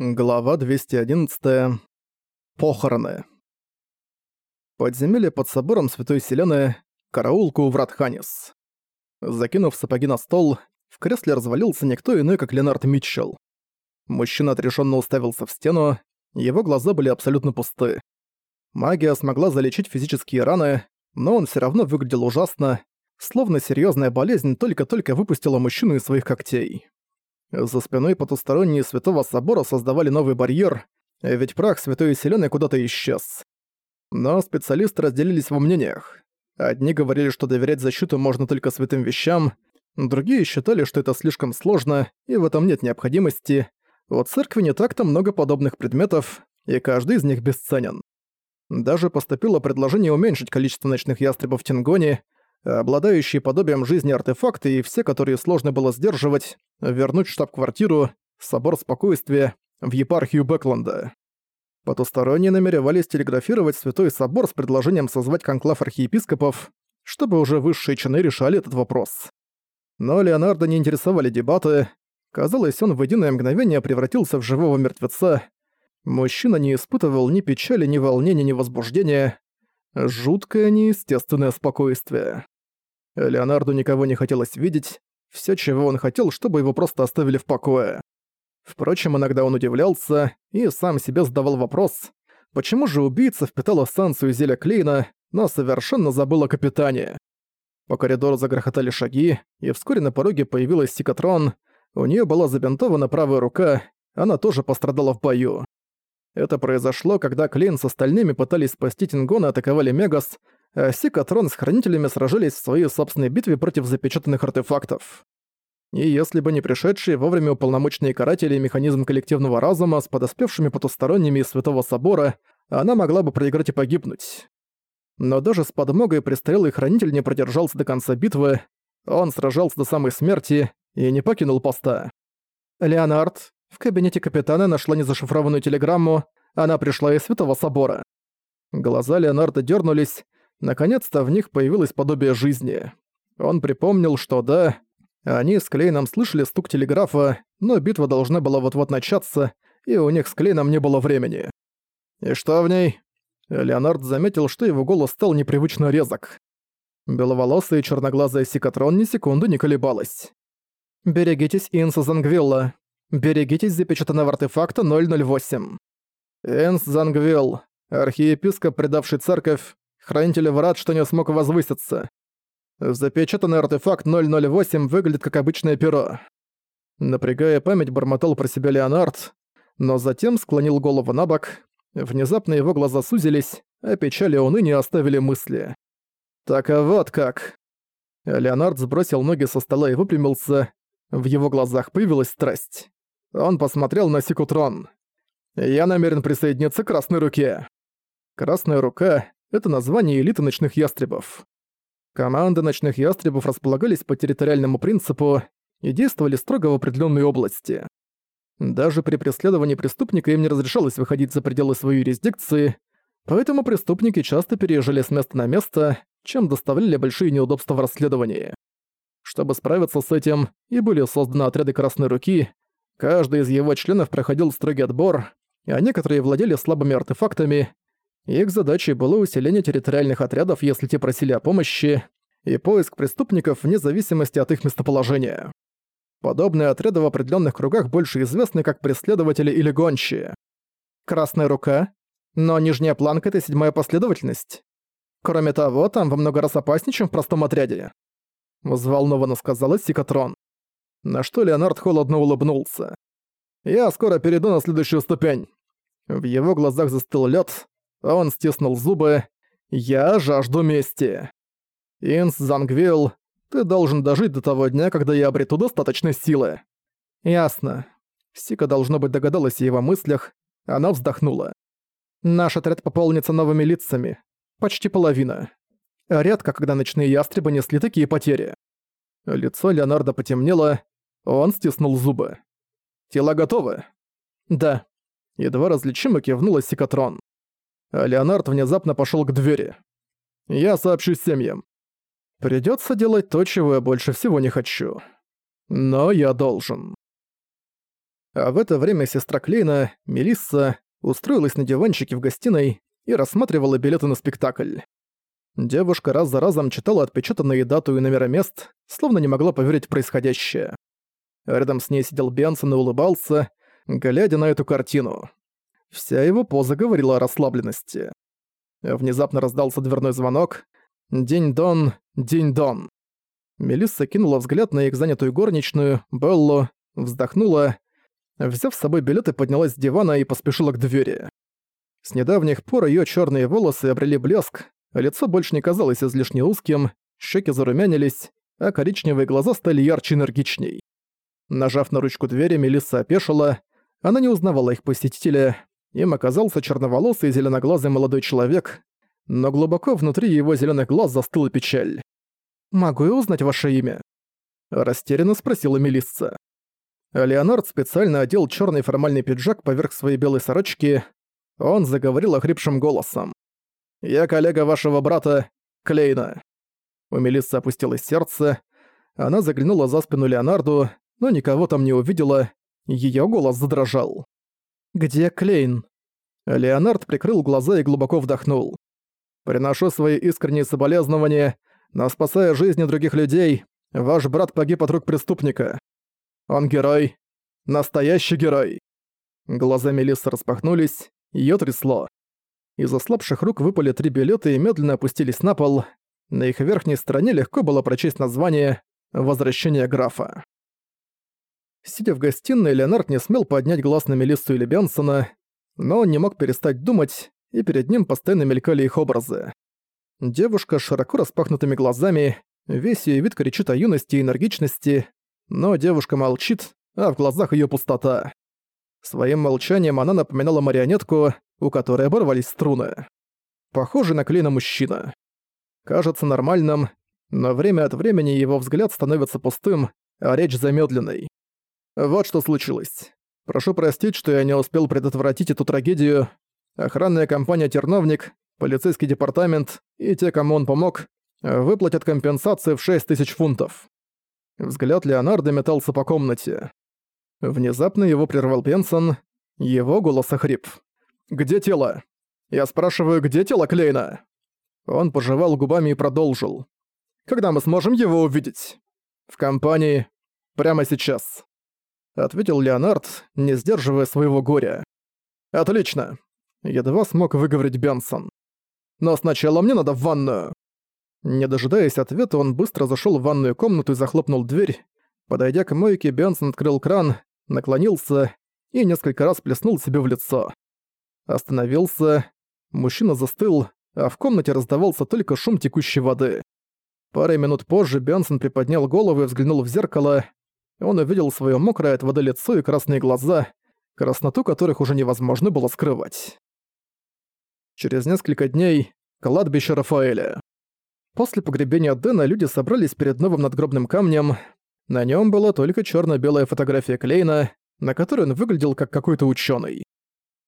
Глава 211. Похороны. Подземелье под собором Святой Селены, караулку у врат Ханис. Закинув сапоги на стол, в кресле развалился никто иной, как Ленард Митчелл. Мужчина отрешенно уставился в стену, его глаза были абсолютно пусты. Магия смогла залечить физические раны, но он все равно выглядел ужасно, словно серьезная болезнь только-только выпустила мужчину из своих когтей. За спиной потусторонние Святого Собора создавали новый барьер, ведь прах Святой Селены куда-то исчез. Но специалисты разделились во мнениях. Одни говорили, что доверять защиту можно только святым вещам, другие считали, что это слишком сложно, и в этом нет необходимости. У церкви не так-то много подобных предметов, и каждый из них бесценен. Даже поступило предложение уменьшить количество ночных ястребов в Тингоне, обладающие подобием жизни артефакты и все, которые сложно было сдерживать, вернуть штаб-квартиру, собор спокойствия, в епархию Бэкленда. Потусторонние намеревались телеграфировать Святой Собор с предложением созвать конклав архиепископов, чтобы уже высшие чины решали этот вопрос. Но Леонардо не интересовали дебаты. Казалось, он в единое мгновение превратился в живого мертвеца. Мужчина не испытывал ни печали, ни волнения, ни возбуждения. Жуткое неестественное спокойствие. Леонарду никого не хотелось видеть, все, чего он хотел, чтобы его просто оставили в покое. Впрочем, иногда он удивлялся и сам себе задавал вопрос, почему же убийца впитал эссенцию зелья Клейна, но совершенно забыл о капитане. По коридору загрохотали шаги, и вскоре на пороге появилась Сикатрон. У нее была забинтована правая рука, она тоже пострадала в бою. Это произошло, когда Клейн с остальными пытались спасти Тингона и атаковали Мегас, а Сикатрон с Хранителями сражались в своей собственной битве против запечатанных артефактов. И если бы не пришедшие вовремя уполномоченные каратели и механизм коллективного разума с подоспевшими потусторонними из Святого Собора, она могла бы проиграть и погибнуть. Но даже с подмогой престарелый хранитель не продержался до конца битвы, он сражался до самой смерти и не покинул поста. Леонард, в кабинете капитана нашла незашифрованную телеграмму, она пришла из Святого Собора. Глаза Леонарда дернулись, наконец-то в них появилось подобие жизни. Он припомнил, что да, они с Клейном слышали стук телеграфа, но битва должна была вот-вот начаться, и у них с Клейном не было времени. «И что в ней?» Леонард заметил, что его голос стал непривычно резок. Беловолосая и черноглазая Сикатрон ни секунду не колебалась. «Берегитесь Инса Зангвилла. Берегитесь запечатанного артефакта 008. Энс Зангвилл, архиепископ, предавший церковь, хранитель врат, что не смог возвыситься. Запечатанный артефакт 008 выглядит как обычное перо. Напрягая память, бормотал про себя Леонард, но затем склонил голову на бок. Внезапно его глаза сузились, а печали и уныние оставили мысли. «Так а вот как!» Леонард сбросил ноги со стола и выпрямился. В его глазах появилась страсть. Он посмотрел на Сикутрон. «Я намерен присоединиться к Красной Руке». Красная Рука — это название элиты ночных ястребов. Команды ночных ястребов располагались по территориальному принципу и действовали строго в определенной области. Даже при преследовании преступника им не разрешалось выходить за пределы своей юрисдикции, поэтому преступники часто переезжали с места на место, чем доставляли большие неудобства в расследовании. Чтобы справиться с этим, и были созданы отряды Красной Руки, Каждый из его членов проходил строгий отбор, а некоторые владели слабыми артефактами. Их задачей было усиление территориальных отрядов, если те просили о помощи, и поиск преступников вне зависимости от их местоположения. Подобные отряды в определенных кругах больше известны как преследователи или гончие. Красная рука, но нижняя планка — это седьмая последовательность. Кроме того, там во много раз опаснее, чем в простом отряде. Взволнованно сказала Сикатрон на что Леонард холодно улыбнулся. «Я скоро перейду на следующую ступень». В его глазах застыл лед, а он стиснул зубы. «Я жажду мести». «Инс Зангвилл, ты должен дожить до того дня, когда я обрету достаточно силы». «Ясно». Сика, должно быть, догадалась о его мыслях. Она вздохнула. «Наш отряд пополнится новыми лицами. Почти половина. Редко, когда ночные ястребы несли такие потери». Лицо Леонардо потемнело, он стиснул зубы. «Тела готовы?» «Да». Едва различимо кивнула Сикатрон. А Леонард внезапно пошёл к двери. «Я сообщу семьям. Придётся делать то, чего я больше всего не хочу. Но я должен». А в это время сестра Клейна, Мелисса, устроилась на диванчике в гостиной и рассматривала билеты на спектакль. Девушка раз за разом читала отпечатанные дату и номера мест, словно не могла поверить в происходящее. Рядом с ней сидел Бенсон и улыбался, глядя на эту картину. Вся его поза говорила о расслабленности. Внезапно раздался дверной звонок. «День-дон, день-дон». Мелисса кинула взгляд на их занятую горничную, Беллу, вздохнула, взяв с собой билеты, поднялась с дивана и поспешила к двери. С недавних пор ее черные волосы обрели блеск, лицо больше не казалось излишне узким, щеки зарумянились, а коричневые глаза стали ярче энергичней. Нажав на ручку двери, Мелисса опешила. Она не узнавала их посетителя. Им оказался черноволосый зеленоглазый молодой человек, но глубоко внутри его зеленых глаз застыла печаль. «Могу я узнать ваше имя?» Растерянно спросила Мелисса. Леонард специально одел черный формальный пиджак поверх своей белой сорочки. Он заговорил охрипшим голосом. «Я коллега вашего брата, Клейна». У Мелиссы опустилось сердце. Она заглянула за спину Леонарду, но никого там не увидела. Её голос задрожал. «Где Клейн?» Леонард прикрыл глаза и глубоко вдохнул. «Приношу свои искренние соболезнования, но спасая жизни других людей, ваш брат погиб от рук преступника. Он герой. Настоящий герой». Глаза Мелиссы распахнулись, её трясло. Из ослабших рук выпали три билета и медленно опустились на пол. На их верхней стороне легко было прочесть название «Возвращение графа». Сидя в гостиной, Леонард не смел поднять глаз на Мелиссу или Бенсона, но он не мог перестать думать, и перед ним постоянно мелькали их образы. Девушка с широко распахнутыми глазами, весь её вид кричит о юности и энергичности, но девушка молчит, а в глазах её пустота. Своим молчанием она напоминала марионетку, у которой оборвались струны. Похожий на клейна мужчина. Кажется нормальным, но время от времени его взгляд становится пустым, а речь замедленной. Вот что случилось. Прошу простить, что я не успел предотвратить эту трагедию. Охранная компания «Терновник», полицейский департамент и те, кому он помог, выплатят компенсацию в 6 тысяч фунтов. Взгляд Леонардо метался по комнате. Внезапно его прервал Бенсон, его голос охрип. «Где тело?» «Я спрашиваю, где тело Клейна?» Он пожевал губами и продолжил. «Когда мы сможем его увидеть?» «В компании. Прямо сейчас» ответил Леонард, не сдерживая своего горя. «Отлично!» Едва смог выговорить Бенсон. «Но сначала мне надо в ванную!» Не дожидаясь ответа, он быстро зашел в ванную комнату и захлопнул дверь. Подойдя к мойке, Бенсон открыл кран, наклонился и несколько раз плеснул себе в лицо. Остановился, мужчина застыл, а в комнате раздавался только шум текущей воды. Пару минут позже Бенсон приподнял голову и взглянул в зеркало. Он увидел своё мокрое от воды лицо и красные глаза, красноту которых уже невозможно было скрывать. Через несколько дней — кладбище Рафаэля. После погребения Дэна люди собрались перед новым надгробным камнем. На нём была только чёрно-белая фотография Клейна, на которой он выглядел как какой-то учёный.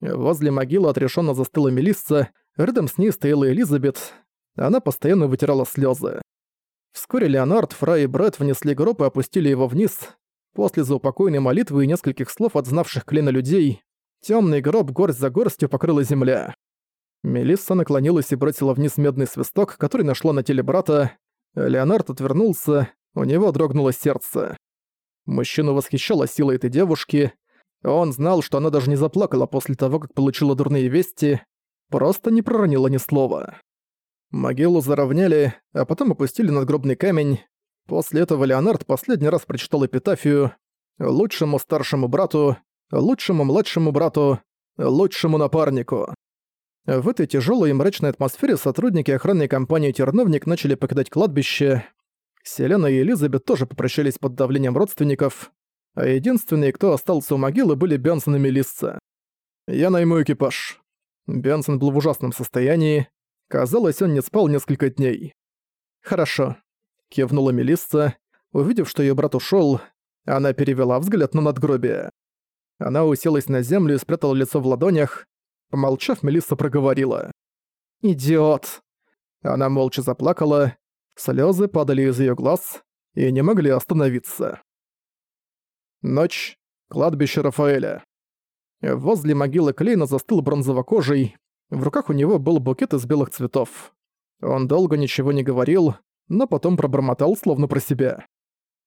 Возле могилы отрешённо застыла Мелисса, рядом с ней стояла Элизабет. Она постоянно вытирала слёзы. Вскоре Леонард, Фрай и Брэд внесли гроб и опустили его вниз. После заупокойной молитвы и нескольких слов от знавших Клена людей, темный гроб горсть за горстью покрыла земля. Мелисса наклонилась и бросила вниз медный свисток, который нашла на теле брата. Леонард отвернулся, у него дрогнуло сердце. Мужчину восхищала сила этой девушки. Он знал, что она даже не заплакала после того, как получила дурные вести, просто не проронила ни слова. Могилу заровняли, а потом опустили надгробный камень. После этого Леонард последний раз прочитал эпитафию «Лучшему старшему брату, лучшему младшему брату, лучшему напарнику». В этой тяжелой и мрачной атмосфере сотрудники охранной компании «Терновник» начали покидать кладбище. Селена и Элизабет тоже попрощались под давлением родственников, а единственные, кто остался у могилы, были Бенсон и Мелисса. «Я найму экипаж». Бенсон был в ужасном состоянии, Казалось, он не спал несколько дней. «Хорошо», — кивнула Мелисса. Увидев, что её брат ушёл, она перевела взгляд на надгробие. Она уселась на землю и спрятала лицо в ладонях. Помолчав, Мелисса проговорила. «Идиот!» Она молча заплакала, слёзы падали из её глаз и не могли остановиться. Ночь. Кладбище Рафаэля. Возле могилы Клейна застыл бронзово-кожей. В руках у него был букет из белых цветов. Он долго ничего не говорил, но потом пробормотал словно про себя.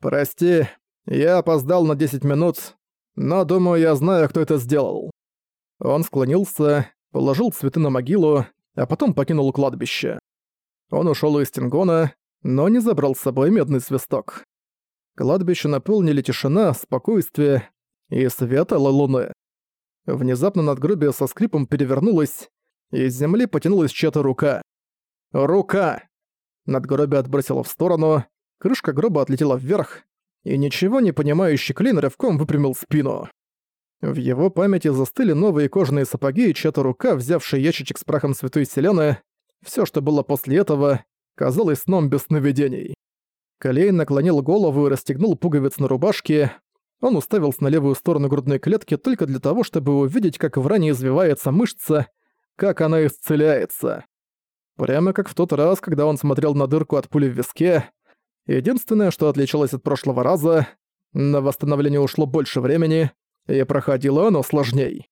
«Прости, я опоздал на 10 минут, но думаю, я знаю, кто это сделал». Он склонился, положил цветы на могилу, а потом покинул кладбище. Он ушёл из Тингона, но не забрал с собой медный свисток. Кладбище наполнили тишина, спокойствие и свет луны. Внезапно надгробие со скрипом перевернулось, из земли потянулась чья-то рука. Рука! Надгробие отбросило в сторону, крышка гроба отлетела вверх, и ничего не понимающий Клин рывком выпрямил спину. В его памяти застыли новые кожаные сапоги и чья-то рука, взявшая ящичек с прахом Святой Селены. Все, что было после этого, казалось сном без сновидений. Колейн наклонил голову и расстегнул пуговиц на рубашке. Он уставился на левую сторону грудной клетки только для того, чтобы увидеть, как в ране извивается мышца, как она исцеляется. Прямо как в тот раз, когда он смотрел на дырку от пули в виске. Единственное, что отличалось от прошлого раза, на восстановление ушло больше времени, и проходило оно сложней.